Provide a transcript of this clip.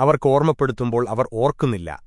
അവർക്ക് ഓർമ്മപ്പെടുത്തുമ്പോൾ അവർ ഓർക്കുന്നില്ല.